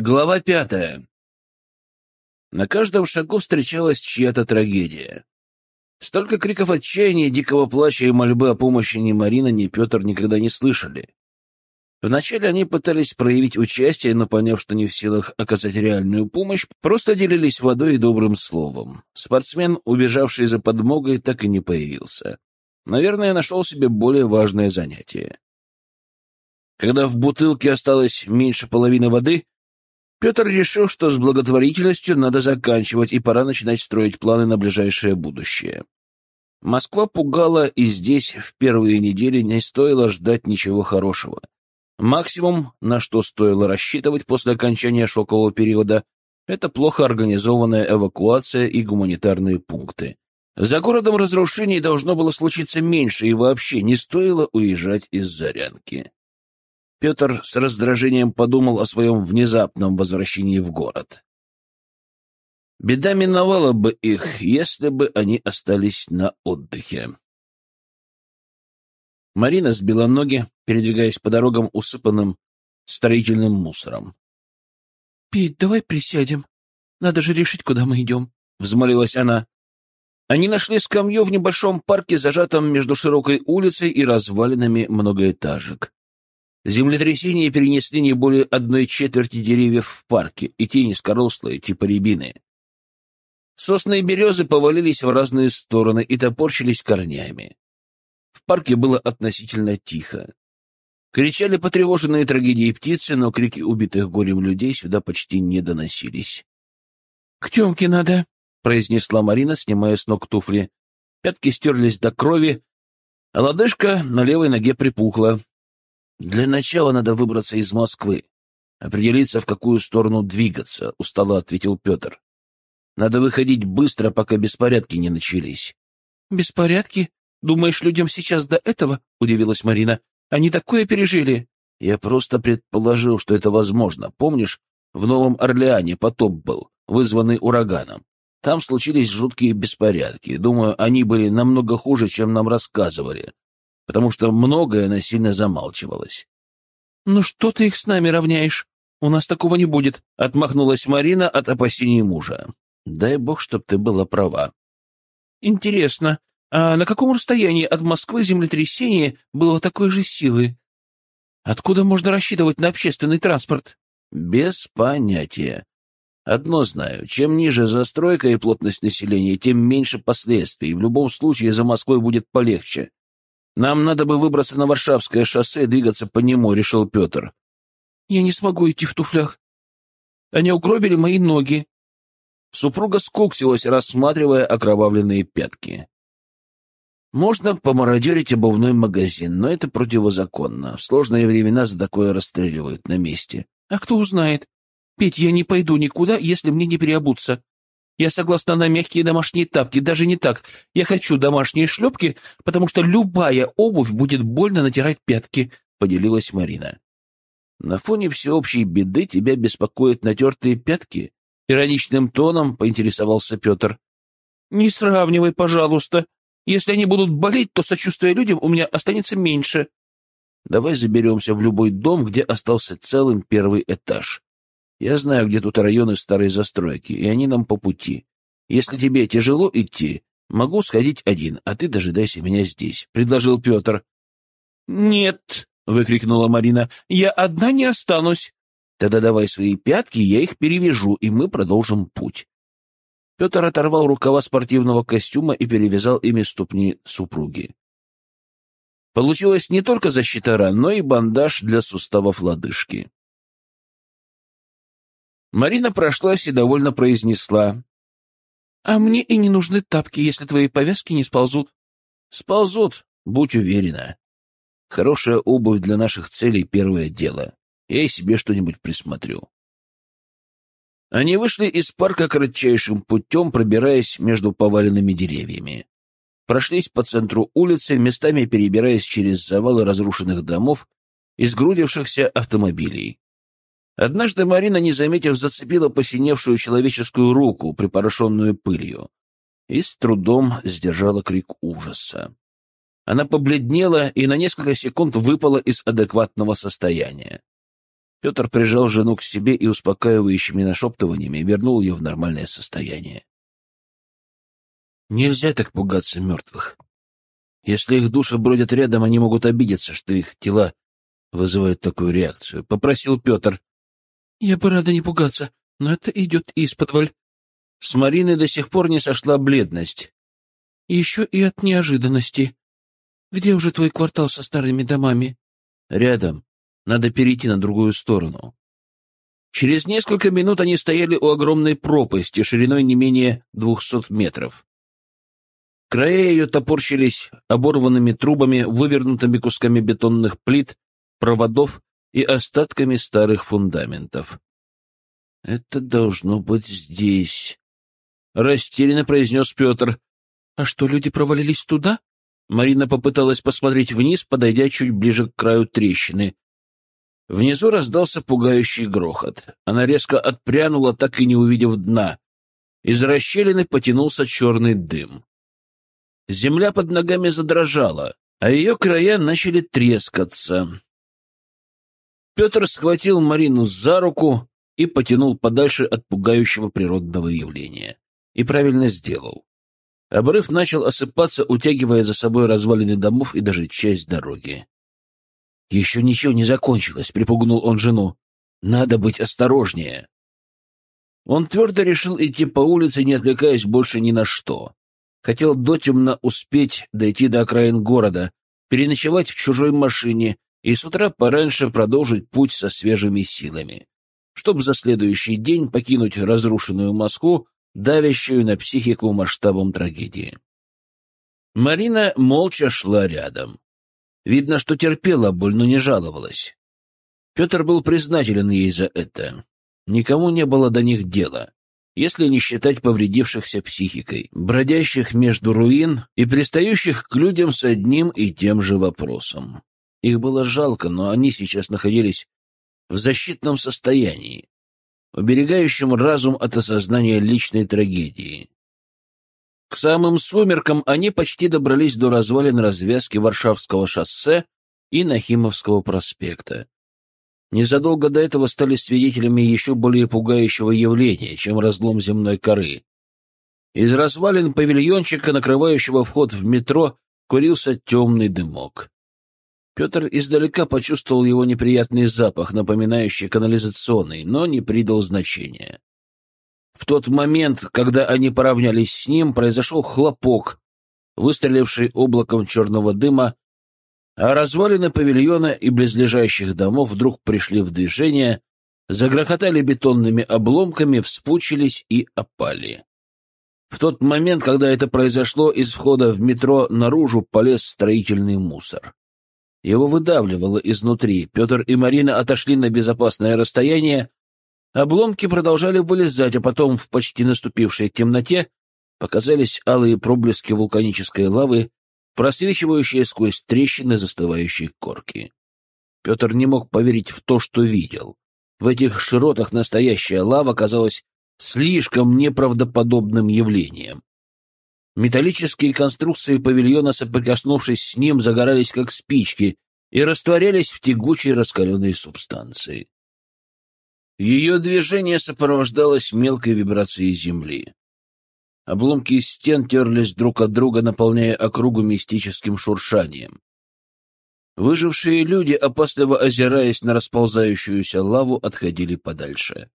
Глава пятая. На каждом шагу встречалась чья-то трагедия. Столько криков отчаяния, дикого плача и мольбы о помощи ни Марина, ни Петр никогда не слышали. Вначале они пытались проявить участие, но, поняв, что не в силах оказать реальную помощь, просто делились водой и добрым словом. Спортсмен, убежавший за подмогой, так и не появился. Наверное, нашел себе более важное занятие. Когда в бутылке осталось меньше половины воды, Петр решил, что с благотворительностью надо заканчивать и пора начинать строить планы на ближайшее будущее. Москва пугала, и здесь в первые недели не стоило ждать ничего хорошего. Максимум, на что стоило рассчитывать после окончания шокового периода, это плохо организованная эвакуация и гуманитарные пункты. За городом разрушений должно было случиться меньше, и вообще не стоило уезжать из Зарянки. Петр с раздражением подумал о своем внезапном возвращении в город. Беда миновала бы их, если бы они остались на отдыхе. Марина сбила ноги, передвигаясь по дорогам, усыпанным строительным мусором. — Пить, давай присядем. Надо же решить, куда мы идем, — взмолилась она. Они нашли скамью в небольшом парке, зажатом между широкой улицей и развалинами многоэтажек. Землетрясения перенесли не более одной четверти деревьев в парке, и те низкорослые, типа рябины. Сосны и березы повалились в разные стороны и топорщились корнями. В парке было относительно тихо. Кричали потревоженные трагедией птицы, но крики убитых горем людей сюда почти не доносились. — К Темке надо, — произнесла Марина, снимая с ног туфли. Пятки стерлись до крови, а лодыжка на левой ноге припухла. Для начала надо выбраться из Москвы, определиться, в какую сторону двигаться, — устало ответил Петр. Надо выходить быстро, пока беспорядки не начались. — Беспорядки? Думаешь, людям сейчас до этого? — удивилась Марина. — Они такое пережили. Я просто предположил, что это возможно. Помнишь, в Новом Орлеане потоп был, вызванный ураганом. Там случились жуткие беспорядки. Думаю, они были намного хуже, чем нам рассказывали потому что многое насильно замалчивалось. — Ну что ты их с нами равняешь? У нас такого не будет, — отмахнулась Марина от опасений мужа. — Дай бог, чтоб ты была права. — Интересно, а на каком расстоянии от Москвы землетрясение было такой же силы? Откуда можно рассчитывать на общественный транспорт? — Без понятия. Одно знаю, чем ниже застройка и плотность населения, тем меньше последствий. В любом случае за Москвой будет полегче. Нам надо бы выбраться на Варшавское шоссе и двигаться по нему, — решил Петр. — Я не смогу идти в туфлях. Они угробили мои ноги. Супруга скуксилась, рассматривая окровавленные пятки. Можно помародерить обувной магазин, но это противозаконно. В сложные времена за такое расстреливают на месте. А кто узнает? Петь, я не пойду никуда, если мне не переобуться. Я согласна на мягкие домашние тапки, даже не так. Я хочу домашние шлепки, потому что любая обувь будет больно натирать пятки», — поделилась Марина. «На фоне всеобщей беды тебя беспокоят натертые пятки?» — ироничным тоном поинтересовался Петр. «Не сравнивай, пожалуйста. Если они будут болеть, то сочувствия людям у меня останется меньше». «Давай заберемся в любой дом, где остался целым первый этаж. Я знаю, где тут районы старой застройки, и они нам по пути. Если тебе тяжело идти, могу сходить один, а ты дожидайся меня здесь», — предложил Петр. «Нет», — выкрикнула Марина, — «я одна не останусь». «Тогда давай свои пятки, я их перевяжу, и мы продолжим путь». Петр оторвал рукава спортивного костюма и перевязал ими ступни супруги. Получилась не только защита ран, но и бандаж для суставов лодыжки. Марина прошлась и довольно произнесла. — А мне и не нужны тапки, если твои повязки не сползут. — Сползут, будь уверена. Хорошая обувь для наших целей — первое дело. Я и себе что-нибудь присмотрю. Они вышли из парка кратчайшим путем, пробираясь между поваленными деревьями. Прошлись по центру улицы, местами перебираясь через завалы разрушенных домов и сгрудившихся автомобилей. Однажды Марина, не заметив, зацепила посиневшую человеческую руку, припорошенную пылью, и с трудом сдержала крик ужаса. Она побледнела и на несколько секунд выпала из адекватного состояния. Петр прижал жену к себе и успокаивающими нашептываниями вернул ее в нормальное состояние. Нельзя так пугаться мертвых. Если их души бродят рядом, они могут обидеться, что их тела вызывают такую реакцию. Попросил Петр. — Я бы рада не пугаться, но это идет из-под С Мариной до сих пор не сошла бледность. — Еще и от неожиданности. Где уже твой квартал со старыми домами? — Рядом. Надо перейти на другую сторону. Через несколько минут они стояли у огромной пропасти шириной не менее двухсот метров. Края ее топорщились оборванными трубами, вывернутыми кусками бетонных плит, проводов и остатками старых фундаментов. — Это должно быть здесь, — растерянно произнес Петр. — А что, люди провалились туда? Марина попыталась посмотреть вниз, подойдя чуть ближе к краю трещины. Внизу раздался пугающий грохот. Она резко отпрянула, так и не увидев дна. Из расщелины потянулся черный дым. Земля под ногами задрожала, а ее края начали трескаться. Петр схватил Марину за руку и потянул подальше от пугающего природного явления. И правильно сделал. Обрыв начал осыпаться, утягивая за собой развалины домов и даже часть дороги. «Еще ничего не закончилось», — припугнул он жену. «Надо быть осторожнее». Он твердо решил идти по улице, не отвлекаясь больше ни на что. Хотел дотемно успеть дойти до окраин города, переночевать в чужой машине и с утра пораньше продолжить путь со свежими силами, чтобы за следующий день покинуть разрушенную Москву, давящую на психику масштабом трагедии. Марина молча шла рядом. Видно, что терпела боль, но не жаловалась. Петр был признателен ей за это. Никому не было до них дела если не считать повредившихся психикой, бродящих между руин и пристающих к людям с одним и тем же вопросом. Их было жалко, но они сейчас находились в защитном состоянии, уберегающем разум от осознания личной трагедии. К самым сумеркам они почти добрались до развалин развязки Варшавского шоссе и Нахимовского проспекта. Незадолго до этого стали свидетелями еще более пугающего явления, чем разлом земной коры. Из развалин павильончика, накрывающего вход в метро, курился темный дымок. Петр издалека почувствовал его неприятный запах, напоминающий канализационный, но не придал значения. В тот момент, когда они поравнялись с ним, произошел хлопок, выстреливший облаком черного дыма а развалины павильона и близлежащих домов вдруг пришли в движение, загрохотали бетонными обломками, вспучились и опали. В тот момент, когда это произошло, из входа в метро наружу полез строительный мусор. Его выдавливало изнутри. Петр и Марина отошли на безопасное расстояние. Обломки продолжали вылезать, а потом в почти наступившей темноте показались алые проблески вулканической лавы, просвечивающая сквозь трещины застывающей корки. Петр не мог поверить в то, что видел. В этих широтах настоящая лава казалась слишком неправдоподобным явлением. Металлические конструкции павильона, соприкоснувшись с ним, загорались как спички и растворялись в тягучей раскаленной субстанции. Ее движение сопровождалось мелкой вибрацией земли. Обломки стен терлись друг от друга, наполняя округу мистическим шуршанием. Выжившие люди, опасливо озираясь на расползающуюся лаву, отходили подальше.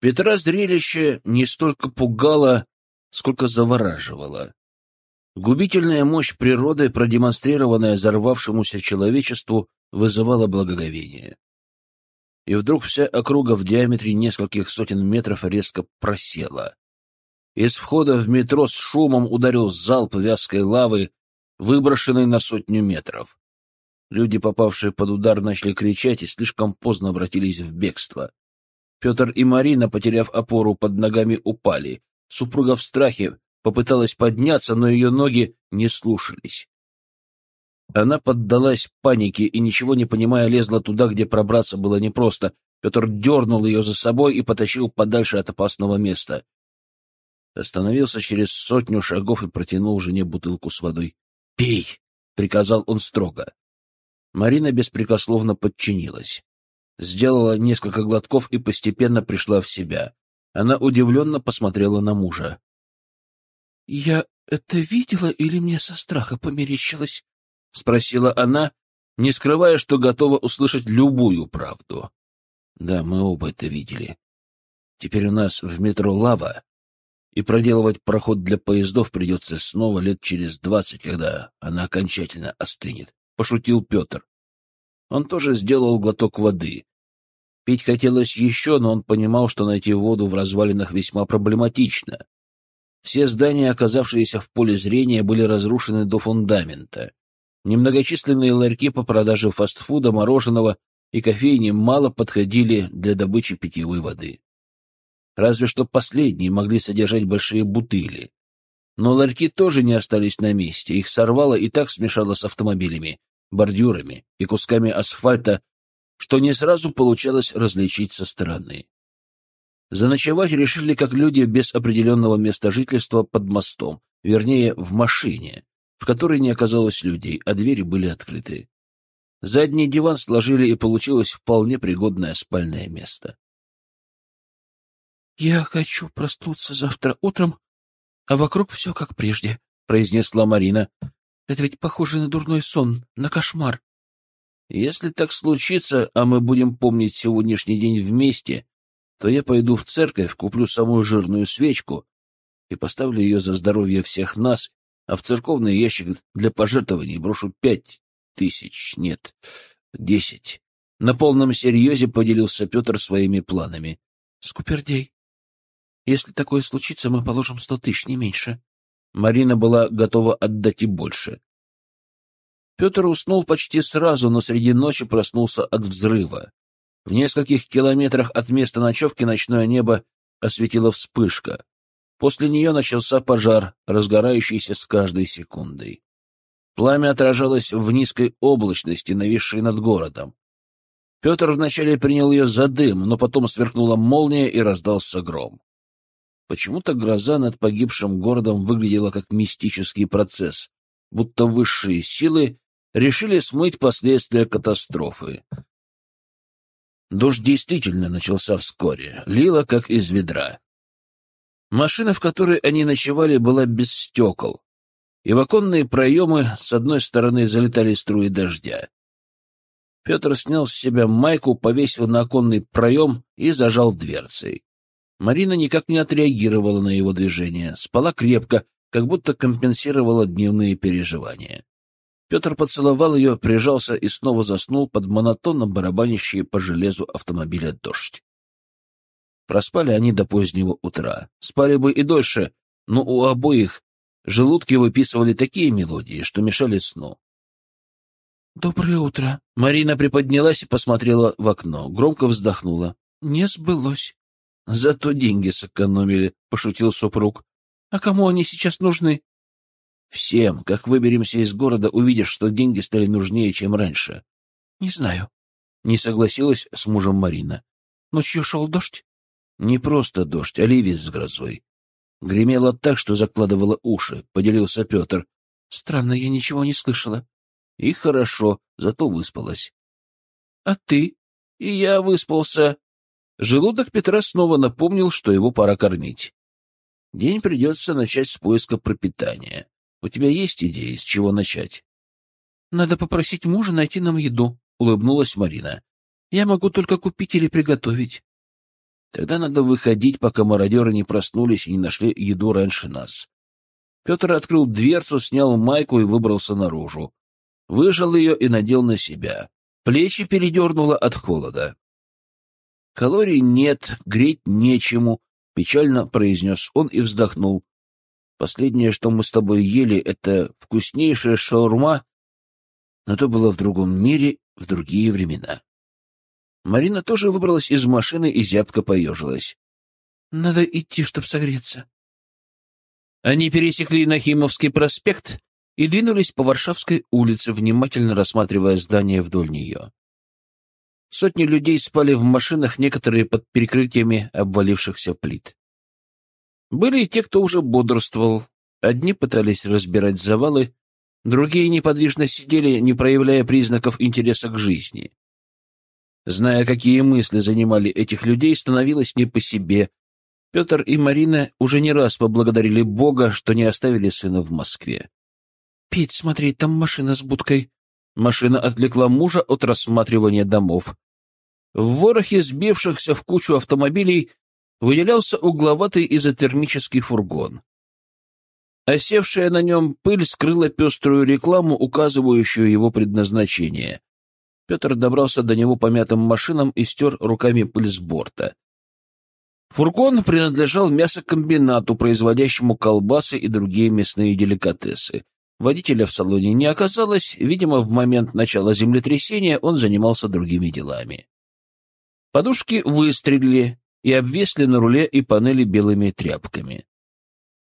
Петра зрелище не столько пугало, сколько завораживало. Губительная мощь природы, продемонстрированная взорвавшемуся человечеству, вызывала благоговение. И вдруг вся округа в диаметре нескольких сотен метров резко просела. Из входа в метро с шумом ударил залп вязкой лавы, выброшенной на сотню метров. Люди, попавшие под удар, начали кричать и слишком поздно обратились в бегство. Петр и Марина, потеряв опору под ногами, упали. Супруга в страхе попыталась подняться, но ее ноги не слушались. Она поддалась панике и, ничего не понимая, лезла туда, где пробраться было непросто. Петр дернул ее за собой и потащил подальше от опасного места. Остановился через сотню шагов и протянул жене бутылку с водой. «Пей!» — приказал он строго. Марина беспрекословно подчинилась. Сделала несколько глотков и постепенно пришла в себя. Она удивленно посмотрела на мужа. — Я это видела или мне со страха померещилось? — спросила она, не скрывая, что готова услышать любую правду. — Да, мы оба это видели. Теперь у нас в метро лава, и проделывать проход для поездов придется снова лет через двадцать, когда она окончательно остынет, — пошутил Петр. Он тоже сделал глоток воды. Пить хотелось еще, но он понимал, что найти воду в развалинах весьма проблематично. Все здания, оказавшиеся в поле зрения, были разрушены до фундамента. Немногочисленные ларьки по продаже фастфуда, мороженого и кофейни мало подходили для добычи питьевой воды. Разве что последние могли содержать большие бутыли. Но ларьки тоже не остались на месте, их сорвало и так смешало с автомобилями, бордюрами и кусками асфальта, что не сразу получалось различить со стороны. Заночевать решили как люди без определенного места жительства под мостом, вернее, в машине, в которой не оказалось людей, а двери были открыты. Задний диван сложили, и получилось вполне пригодное спальное место. — Я хочу проснуться завтра утром, а вокруг все как прежде, — произнесла Марина. — Это ведь похоже на дурной сон, на кошмар. — Если так случится, а мы будем помнить сегодняшний день вместе, то я пойду в церковь, куплю самую жирную свечку и поставлю ее за здоровье всех нас, а в церковный ящик для пожертвований брошу пять тысяч, нет, десять. На полном серьезе поделился Петр своими планами. — Скупердей, если такое случится, мы положим сто тысяч, не меньше. Марина была готова отдать и больше. Петр уснул почти сразу, но среди ночи проснулся от взрыва. В нескольких километрах от места ночевки ночное небо осветила вспышка. После нее начался пожар, разгорающийся с каждой секундой. Пламя отражалось в низкой облачности, нависшей над городом. Петр вначале принял ее за дым, но потом сверкнула молния и раздался гром. Почему-то гроза над погибшим городом выглядела как мистический процесс, будто высшие силы решили смыть последствия катастрофы. Дождь действительно начался вскоре, лило как из ведра. Машина, в которой они ночевали, была без стекол, и в оконные проемы с одной стороны залетали струи дождя. Петр снял с себя майку, повесил на оконный проем и зажал дверцей. Марина никак не отреагировала на его движение, спала крепко, как будто компенсировала дневные переживания. Петр поцеловал ее, прижался и снова заснул под монотонно барабанящий по железу автомобиля дождь. Проспали они до позднего утра. Спали бы и дольше, но у обоих желудки выписывали такие мелодии, что мешали сну. «Доброе утро!» Марина приподнялась и посмотрела в окно, громко вздохнула. «Не сбылось». Зато деньги сэкономили, — пошутил супруг. — А кому они сейчас нужны? — Всем. Как выберемся из города, увидишь, что деньги стали нужнее, чем раньше. — Не знаю. Не согласилась с мужем Марина. — Ночью шел дождь? — Не просто дождь, а ливень с грозой. Гремело так, что закладывало уши, — поделился Петр. — Странно, я ничего не слышала. — И хорошо, зато выспалась. — А ты? — И я выспался, Желудок Петра снова напомнил, что его пора кормить. День придется начать с поиска пропитания. У тебя есть идеи, с чего начать? — Надо попросить мужа найти нам еду, — улыбнулась Марина. — Я могу только купить или приготовить. — Тогда надо выходить, пока мародеры не проснулись и не нашли еду раньше нас. Петр открыл дверцу, снял майку и выбрался наружу. Выжал ее и надел на себя. Плечи передернуло от холода. Калорий нет, греть нечему, — печально произнес он и вздохнул. Последнее, что мы с тобой ели, — это вкуснейшая шаурма, но то было в другом мире, в другие времена. Марина тоже выбралась из машины и зябко поежилась. — Надо идти, чтоб согреться. Они пересекли Нахимовский проспект и двинулись по Варшавской улице, внимательно рассматривая здания вдоль нее. Сотни людей спали в машинах, некоторые под перекрытиями обвалившихся плит. Были и те, кто уже бодрствовал. Одни пытались разбирать завалы, другие неподвижно сидели, не проявляя признаков интереса к жизни. Зная, какие мысли занимали этих людей, становилось не по себе. Петр и Марина уже не раз поблагодарили Бога, что не оставили сына в Москве. — Петь, смотри, там машина с будкой. Машина отвлекла мужа от рассматривания домов. В ворохе сбившихся в кучу автомобилей выделялся угловатый изотермический фургон. Осевшая на нем пыль скрыла пеструю рекламу, указывающую его предназначение. Петр добрался до него помятым машинам и стер руками пыль с борта. Фургон принадлежал мясокомбинату, производящему колбасы и другие мясные деликатесы. Водителя в салоне не оказалось, видимо, в момент начала землетрясения он занимался другими делами. Подушки выстрелили и обвесли на руле и панели белыми тряпками.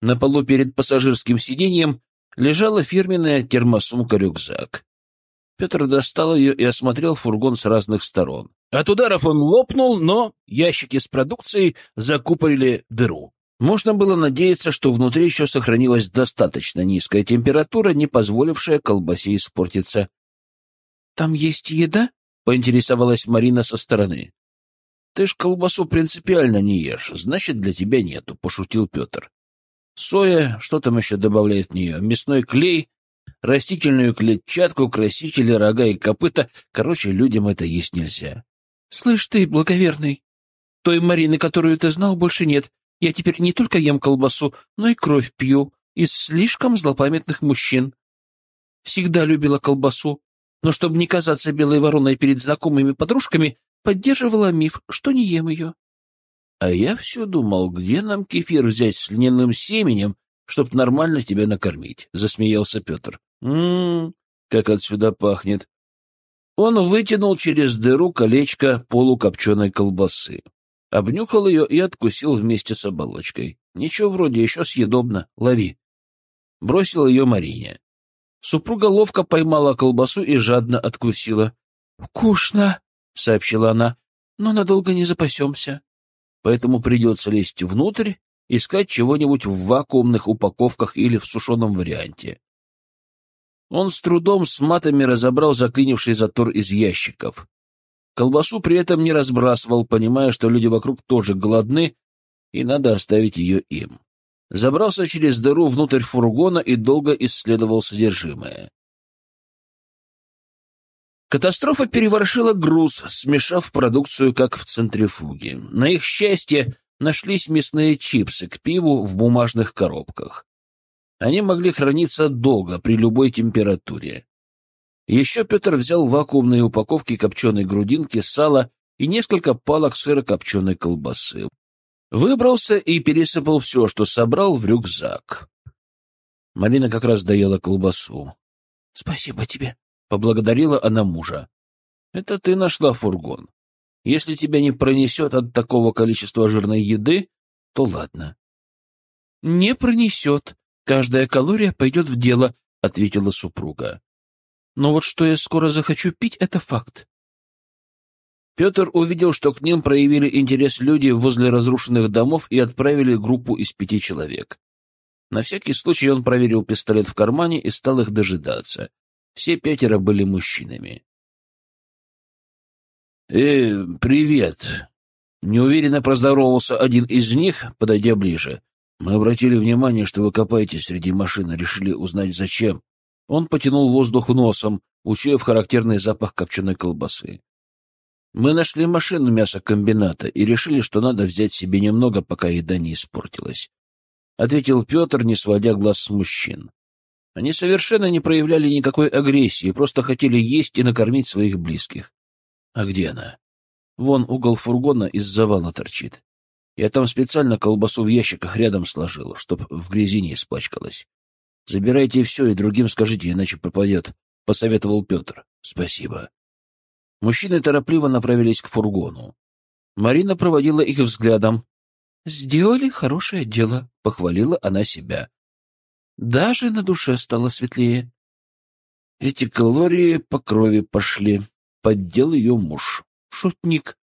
На полу перед пассажирским сиденьем лежала фирменная термосумка-рюкзак. Петр достал ее и осмотрел фургон с разных сторон. От ударов он лопнул, но ящики с продукцией закупорили дыру. Можно было надеяться, что внутри еще сохранилась достаточно низкая температура, не позволившая колбасе испортиться. — Там есть еда? — поинтересовалась Марина со стороны. Ты ж колбасу принципиально не ешь, значит, для тебя нету, — пошутил Петр. Соя, что там еще добавляет в нее? Мясной клей, растительную клетчатку, красители, рога и копыта. Короче, людям это есть нельзя. — Слышь ты, благоверный, той Марины, которую ты знал, больше нет. Я теперь не только ем колбасу, но и кровь пью из слишком злопамятных мужчин. Всегда любила колбасу, но чтобы не казаться белой вороной перед знакомыми подружками, поддерживала миф, что не ем ее. А я все думал, где нам кефир взять с льняным семенем, чтоб нормально тебя накормить, — засмеялся Петр. Ммм, как отсюда пахнет. Он вытянул через дыру колечко полукопченой колбасы. Обнюхал ее и откусил вместе с оболочкой. Ничего вроде, еще съедобно. Лови. Бросил ее Марине. Супруга ловко поймала колбасу и жадно откусила. — Вкусно! — сообщила она, — но надолго не запасемся. Поэтому придется лезть внутрь, искать чего-нибудь в вакуумных упаковках или в сушеном варианте. Он с трудом с матами разобрал заклинивший затор из ящиков. Колбасу при этом не разбрасывал, понимая, что люди вокруг тоже голодны, и надо оставить ее им. Забрался через дыру внутрь фургона и долго исследовал содержимое. Катастрофа переворшила груз, смешав продукцию, как в центрифуге. На их счастье нашлись мясные чипсы к пиву в бумажных коробках. Они могли храниться долго, при любой температуре. Еще Петр взял вакуумные упаковки копченой грудинки, сала и несколько палок сырокопченой колбасы. Выбрался и пересыпал все, что собрал, в рюкзак. Марина как раз доела колбасу. — Спасибо тебе, Поблагодарила она мужа. Это ты нашла фургон. Если тебя не пронесет от такого количества жирной еды, то ладно. — Не пронесет. Каждая калория пойдет в дело, — ответила супруга. — Но вот что я скоро захочу пить, — это факт. Петр увидел, что к ним проявили интерес люди возле разрушенных домов и отправили группу из пяти человек. На всякий случай он проверил пистолет в кармане и стал их дожидаться. Все пятеро были мужчинами. «Э, привет!» Неуверенно проздоровался один из них, подойдя ближе. «Мы обратили внимание, что вы копаетесь среди машин, решили узнать, зачем». Он потянул воздух носом, учуяв характерный запах копченой колбасы. «Мы нашли машину мясокомбината и решили, что надо взять себе немного, пока еда не испортилась», — ответил Петр, не сводя глаз с мужчин. Они совершенно не проявляли никакой агрессии, просто хотели есть и накормить своих близких. А где она? Вон угол фургона из завала торчит. Я там специально колбасу в ящиках рядом сложил, чтоб в грязи не испачкалась. Забирайте все и другим скажите, иначе пропадет, — посоветовал Петр. Спасибо. Мужчины торопливо направились к фургону. Марина проводила их взглядом. — Сделали хорошее дело, — похвалила она себя. Даже на душе стало светлее. Эти калории по крови пошли. Поддел ее муж. Шутник.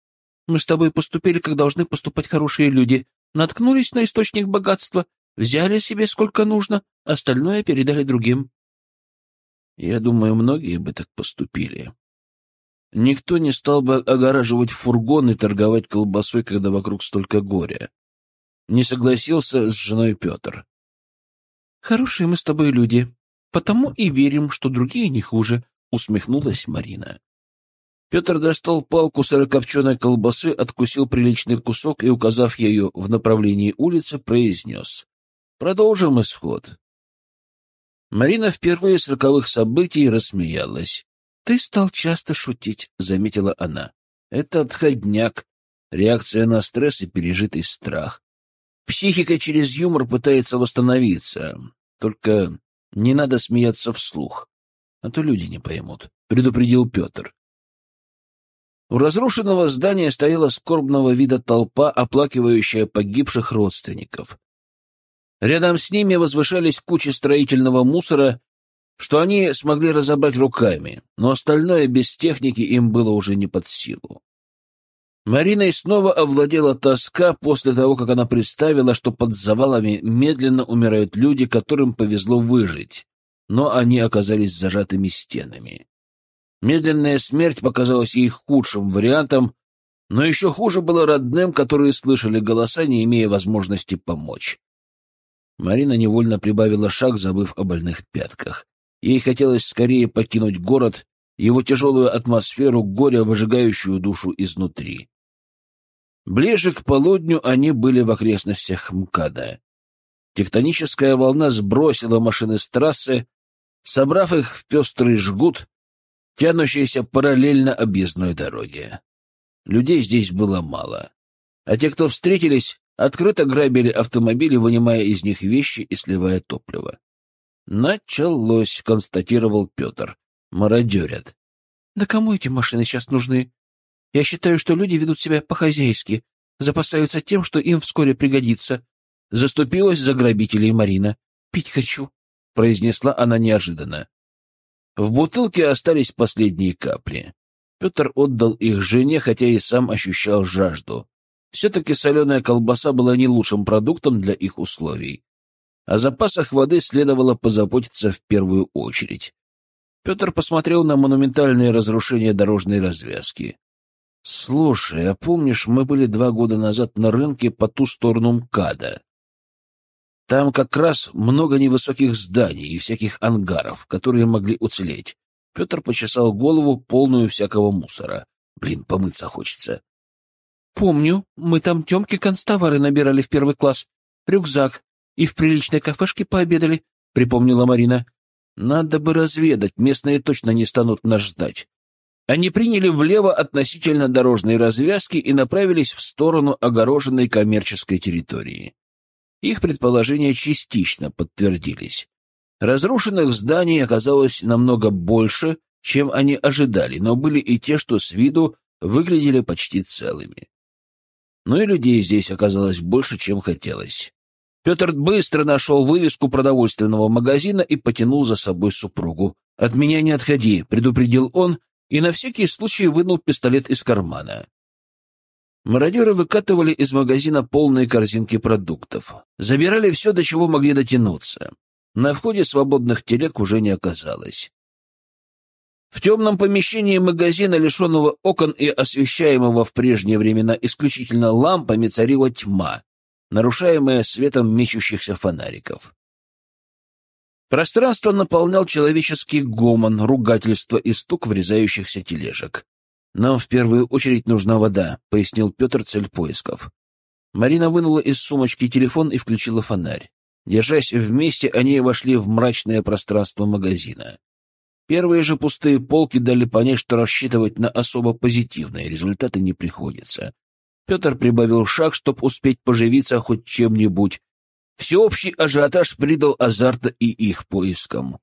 Мы с тобой поступили, как должны поступать хорошие люди. Наткнулись на источник богатства, взяли себе сколько нужно, остальное передали другим. Я думаю, многие бы так поступили. Никто не стал бы огораживать фургон и торговать колбасой, когда вокруг столько горя. Не согласился с женой Петр. «Хорошие мы с тобой люди, потому и верим, что другие не хуже», — усмехнулась Марина. Петр достал палку сырокопченой колбасы, откусил приличный кусок и, указав ею в направлении улицы, произнес. «Продолжим исход». Марина впервые с роковых событий рассмеялась. «Ты стал часто шутить», — заметила она. «Это отходняк, реакция на стресс и пережитый страх. Психика через юмор пытается восстановиться. Только не надо смеяться вслух, а то люди не поймут», — предупредил Петр. У разрушенного здания стояла скорбного вида толпа, оплакивающая погибших родственников. Рядом с ними возвышались кучи строительного мусора, что они смогли разобрать руками, но остальное без техники им было уже не под силу. Мариной снова овладела тоска после того, как она представила, что под завалами медленно умирают люди, которым повезло выжить, но они оказались зажатыми стенами. Медленная смерть показалась ей худшим вариантом, но еще хуже было родным, которые слышали голоса, не имея возможности помочь. Марина невольно прибавила шаг, забыв о больных пятках. Ей хотелось скорее покинуть город, его тяжелую атмосферу горя, выжигающую душу изнутри. Ближе к полудню они были в окрестностях МКАДа. Тектоническая волна сбросила машины с трассы, собрав их в пестрый жгут, тянущейся параллельно объездной дороге. Людей здесь было мало, а те, кто встретились, открыто грабили автомобили, вынимая из них вещи и сливая топливо. «Началось», — констатировал Петр. «Мародерят». «Да кому эти машины сейчас нужны? Я считаю, что люди ведут себя по-хозяйски, запасаются тем, что им вскоре пригодится». Заступилась за грабителей Марина. «Пить хочу», — произнесла она неожиданно. В бутылке остались последние капли. Петр отдал их жене, хотя и сам ощущал жажду. Все-таки соленая колбаса была не лучшим продуктом для их условий. О запасах воды следовало позаботиться в первую очередь. Петр посмотрел на монументальные разрушения дорожной развязки. — Слушай, а помнишь, мы были два года назад на рынке по ту сторону МКАДа? Там как раз много невысоких зданий и всяких ангаров, которые могли уцелеть. Петр почесал голову, полную всякого мусора. Блин, помыться хочется. Помню, мы там Тёмке констовары набирали в первый класс. Рюкзак. И в приличной кафешке пообедали, — припомнила Марина. Надо бы разведать, местные точно не станут нас ждать. Они приняли влево относительно дорожной развязки и направились в сторону огороженной коммерческой территории. Их предположения частично подтвердились. Разрушенных зданий оказалось намного больше, чем они ожидали, но были и те, что с виду выглядели почти целыми. Но и людей здесь оказалось больше, чем хотелось. Петр быстро нашел вывеску продовольственного магазина и потянул за собой супругу. «От меня не отходи», — предупредил он, и на всякий случай вынул пистолет из кармана. Мародеры выкатывали из магазина полные корзинки продуктов. Забирали все, до чего могли дотянуться. На входе свободных телег уже не оказалось. В темном помещении магазина, лишенного окон и освещаемого в прежние времена исключительно лампами, царила тьма, нарушаемая светом мечущихся фонариков. Пространство наполнял человеческий гомон, ругательство и стук врезающихся тележек. «Нам в первую очередь нужна вода», — пояснил Петр цель поисков. Марина вынула из сумочки телефон и включила фонарь. Держась вместе, они вошли в мрачное пространство магазина. Первые же пустые полки дали понять, что рассчитывать на особо позитивные результаты не приходится. Петр прибавил шаг, чтобы успеть поживиться хоть чем-нибудь. Всеобщий ажиотаж придал азарта и их поискам.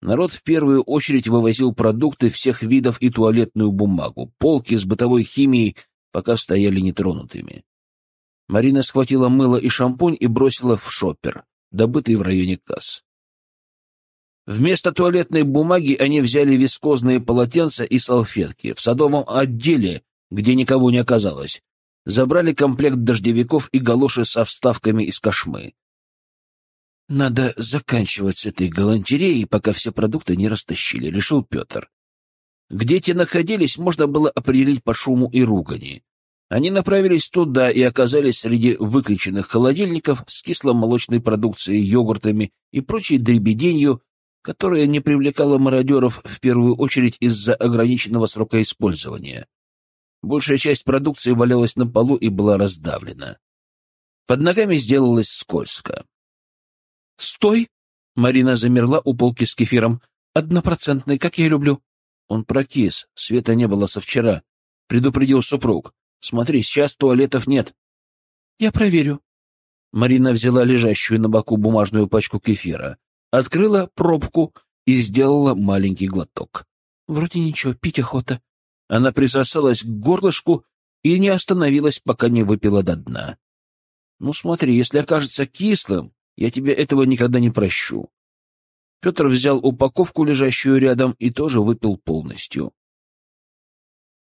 Народ в первую очередь вывозил продукты всех видов и туалетную бумагу. Полки с бытовой химией пока стояли нетронутыми. Марина схватила мыло и шампунь и бросила в шоппер, добытый в районе касс. Вместо туалетной бумаги они взяли вискозные полотенца и салфетки. В садовом отделе, где никого не оказалось, забрали комплект дождевиков и галоши со вставками из кошмы. Надо заканчивать с этой галантереей, пока все продукты не растащили, решил Петр. Где те находились, можно было определить по шуму и ругани. Они направились туда и оказались среди выключенных холодильников с кисломолочной продукцией, йогуртами и прочей дребеденью, которая не привлекала мародеров в первую очередь из-за ограниченного срока использования. Большая часть продукции валялась на полу и была раздавлена. Под ногами сделалось скользко. «Стой!» — Марина замерла у полки с кефиром. «Однопроцентный, как я люблю». Он прокис, света не было со вчера. Предупредил супруг. «Смотри, сейчас туалетов нет». «Я проверю». Марина взяла лежащую на боку бумажную пачку кефира, открыла пробку и сделала маленький глоток. «Вроде ничего, пить охота». Она присосалась к горлышку и не остановилась, пока не выпила до дна. «Ну смотри, если окажется кислым, я тебе этого никогда не прощу». Петр взял упаковку, лежащую рядом, и тоже выпил полностью.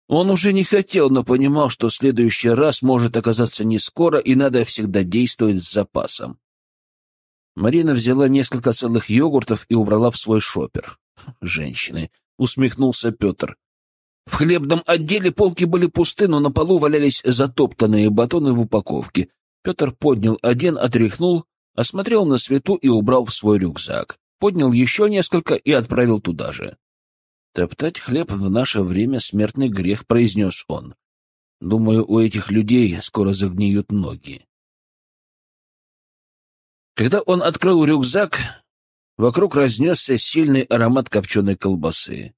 Он уже не хотел, но понимал, что следующий раз может оказаться не скоро, и надо всегда действовать с запасом. Марина взяла несколько целых йогуртов и убрала в свой шопер. «Женщины!» — усмехнулся Петр. В хлебном отделе полки были пусты, но на полу валялись затоптанные батоны в упаковке. Петр поднял один, отряхнул, осмотрел на свету и убрал в свой рюкзак. Поднял еще несколько и отправил туда же. «Топтать хлеб в наше время — смертный грех», — произнес он. «Думаю, у этих людей скоро загниют ноги». Когда он открыл рюкзак, вокруг разнесся сильный аромат копченой колбасы.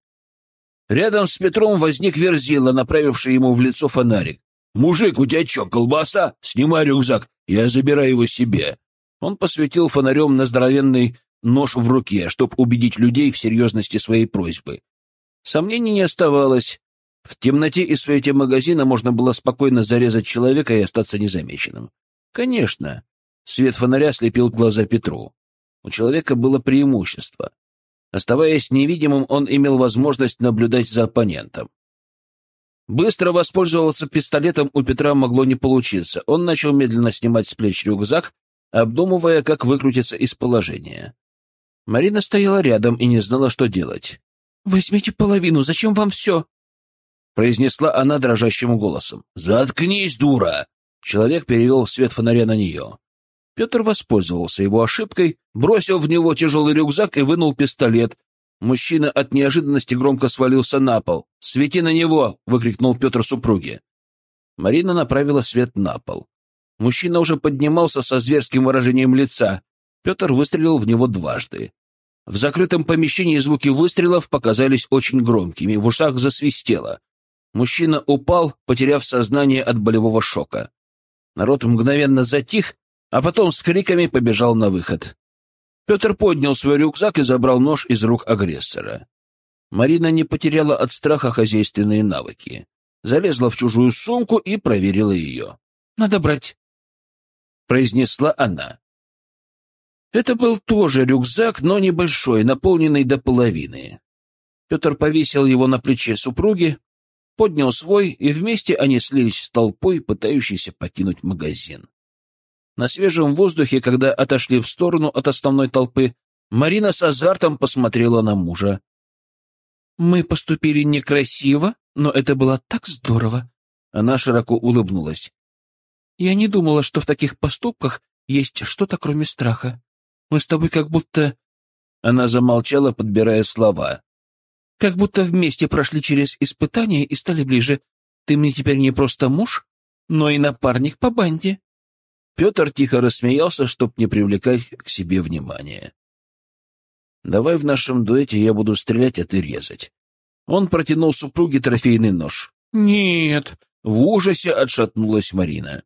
Рядом с Петром возник Верзила, направивший ему в лицо фонарик. «Мужик, у тебя что, колбаса? Снимай рюкзак, я забираю его себе». Он посветил фонарем на здоровенный нож в руке, чтобы убедить людей в серьезности своей просьбы. Сомнений не оставалось. В темноте и свете магазина можно было спокойно зарезать человека и остаться незамеченным. Конечно, свет фонаря слепил глаза Петру. У человека было преимущество. Оставаясь невидимым, он имел возможность наблюдать за оппонентом. Быстро воспользоваться пистолетом у Петра могло не получиться. Он начал медленно снимать с плеч рюкзак, обдумывая, как выкрутиться из положения. Марина стояла рядом и не знала, что делать. «Возьмите половину, зачем вам все?» произнесла она дрожащим голосом. «Заткнись, дура!» Человек перевел свет фонаря на нее. Петр воспользовался его ошибкой, бросил в него тяжелый рюкзак и вынул пистолет. Мужчина от неожиданности громко свалился на пол. «Свети на него!» — выкрикнул Петр супруге. Марина направила свет на пол. Мужчина уже поднимался со зверским выражением лица. Петр выстрелил в него дважды. В закрытом помещении звуки выстрелов показались очень громкими, в ушах засвистело. Мужчина упал, потеряв сознание от болевого шока. Народ мгновенно затих, а потом с криками побежал на выход. Петр поднял свой рюкзак и забрал нож из рук агрессора. Марина не потеряла от страха хозяйственные навыки. Залезла в чужую сумку и проверила ее. «Надо брать», — произнесла она. Это был тоже рюкзак, но небольшой, наполненный до половины. Петр повесил его на плече супруги, поднял свой, и вместе они слились с толпой, пытающейся покинуть магазин. На свежем воздухе, когда отошли в сторону от основной толпы, Марина с азартом посмотрела на мужа. «Мы поступили некрасиво, но это было так здорово!» Она широко улыбнулась. «Я не думала, что в таких поступках есть что-то, кроме страха. Мы с тобой как будто...» Она замолчала, подбирая слова. «Как будто вместе прошли через испытания и стали ближе. Ты мне теперь не просто муж, но и напарник по банде». Петр тихо рассмеялся, чтоб не привлекать к себе внимания. «Давай в нашем дуэте я буду стрелять, а ты резать». Он протянул супруге трофейный нож. «Нет!» — в ужасе отшатнулась Марина.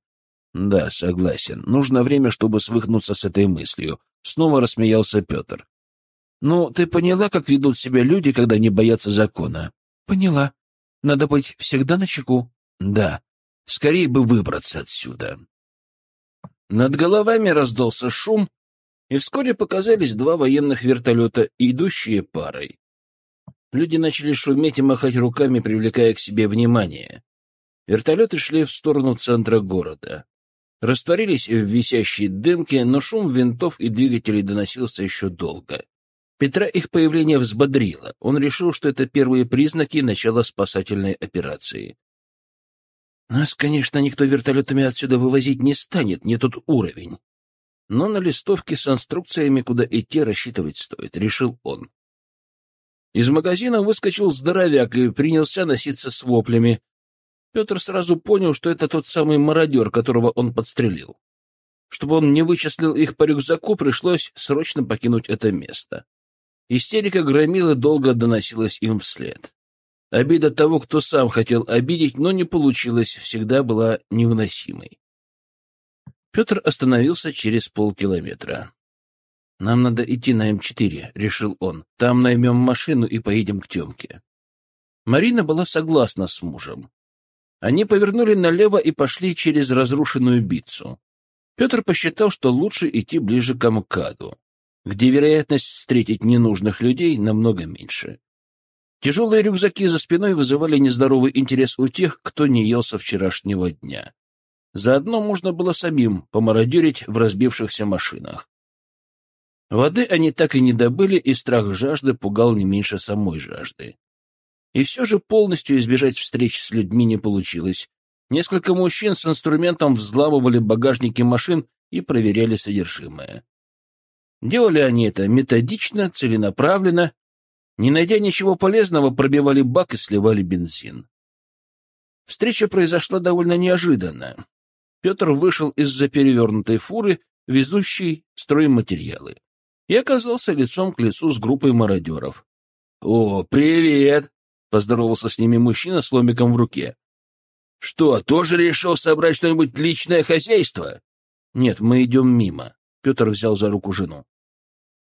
«Да, согласен. Нужно время, чтобы свыкнуться с этой мыслью», — снова рассмеялся Петр. «Ну, ты поняла, как ведут себя люди, когда не боятся закона?» «Поняла. Надо быть всегда начеку». «Да. Скорее бы выбраться отсюда». Над головами раздался шум, и вскоре показались два военных вертолета, идущие парой. Люди начали шуметь и махать руками, привлекая к себе внимание. Вертолеты шли в сторону центра города. Растворились в висящей дымке, но шум винтов и двигателей доносился еще долго. Петра их появление взбодрило. Он решил, что это первые признаки начала спасательной операции. Нас, конечно, никто вертолетами отсюда вывозить не станет, не тот уровень. Но на листовке с инструкциями, куда идти, рассчитывать стоит, решил он. Из магазина выскочил здоровяк и принялся носиться с воплями. Петр сразу понял, что это тот самый мародер, которого он подстрелил. Чтобы он не вычислил их по рюкзаку, пришлось срочно покинуть это место. Истерика громила долго доносилась им вслед. Обида того, кто сам хотел обидеть, но не получилось, всегда была невыносимой. Петр остановился через полкилометра. «Нам надо идти на М4», — решил он. «Там наймем машину и поедем к Темке». Марина была согласна с мужем. Они повернули налево и пошли через разрушенную бицу. Петр посчитал, что лучше идти ближе к Амкаду где вероятность встретить ненужных людей намного меньше. Тяжелые рюкзаки за спиной вызывали нездоровый интерес у тех, кто не ел со вчерашнего дня. Заодно можно было самим помародерить в разбившихся машинах. Воды они так и не добыли, и страх жажды пугал не меньше самой жажды. И все же полностью избежать встреч с людьми не получилось. Несколько мужчин с инструментом взламывали багажники машин и проверяли содержимое. Делали они это методично, целенаправленно. Не найдя ничего полезного, пробивали бак и сливали бензин. Встреча произошла довольно неожиданно. Петр вышел из-за перевернутой фуры, везущей стройматериалы, и оказался лицом к лицу с группой мародеров. — О, привет! — поздоровался с ними мужчина с ломиком в руке. — Что, тоже решил собрать что-нибудь личное хозяйство? — Нет, мы идем мимо. Петр взял за руку жену.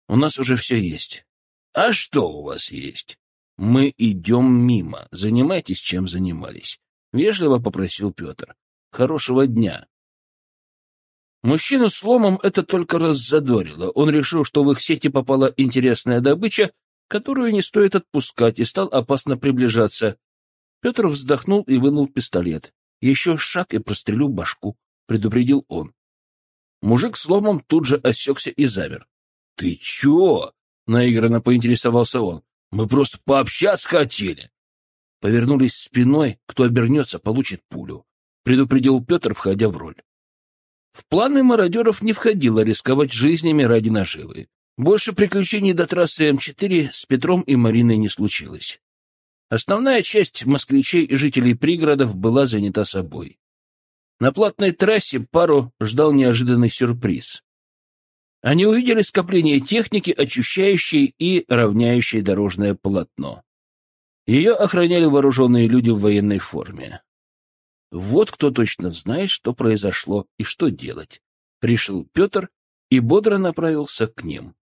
У нас уже все есть. А что у вас есть? Мы идем мимо. Занимайтесь, чем занимались. Вежливо попросил Петр. Хорошего дня. Мужчину с ломом это только раззадорило. Он решил, что в их сети попала интересная добыча, которую не стоит отпускать, и стал опасно приближаться. Петр вздохнул и вынул пистолет. «Еще шаг и прострелю башку», — предупредил он. Мужик с ломом тут же осекся и замер. — Ты чё? — наигранно поинтересовался он. — Мы просто пообщаться хотели. Повернулись спиной, кто обернется, получит пулю, — предупредил Петр, входя в роль. В планы мародеров не входило рисковать жизнями ради наживы. Больше приключений до трассы М4 с Петром и Мариной не случилось. Основная часть москвичей и жителей пригородов была занята собой. На платной трассе пару ждал неожиданный сюрприз. Они увидели скопление техники, очищающей и равняющей дорожное полотно. Ее охраняли вооруженные люди в военной форме. Вот кто точно знает, что произошло и что делать, — решил Петр и бодро направился к ним.